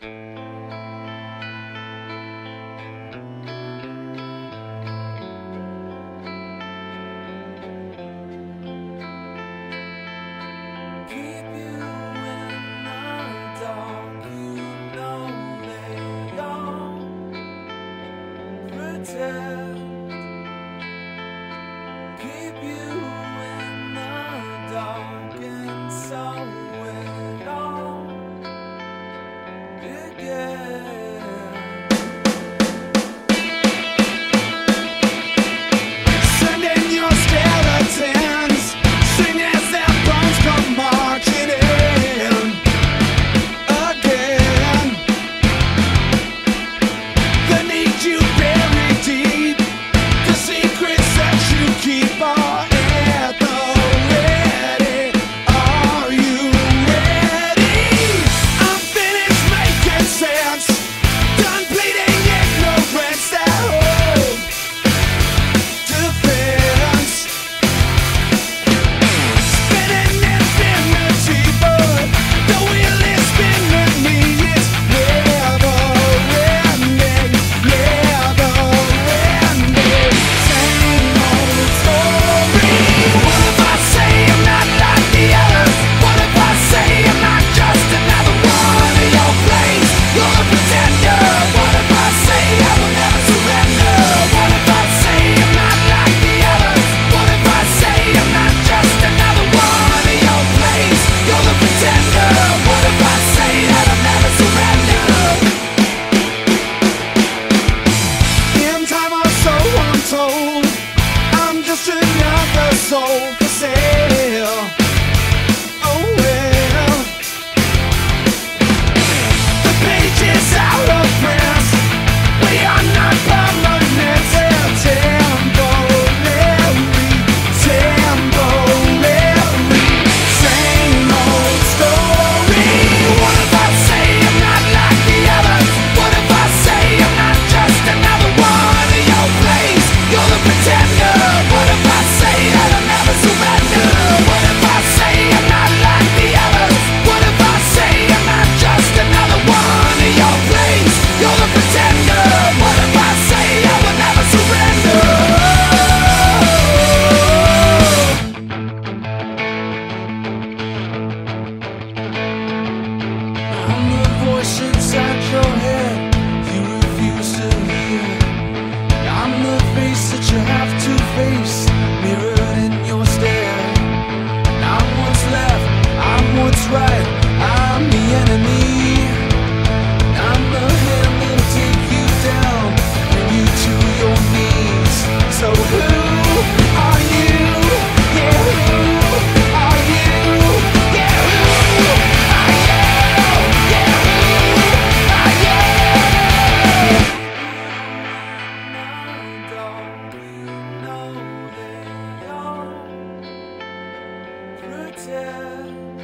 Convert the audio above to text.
Keep I'm told I'm just another soul your head, you refuse to hear. I'm the face that you have. pretend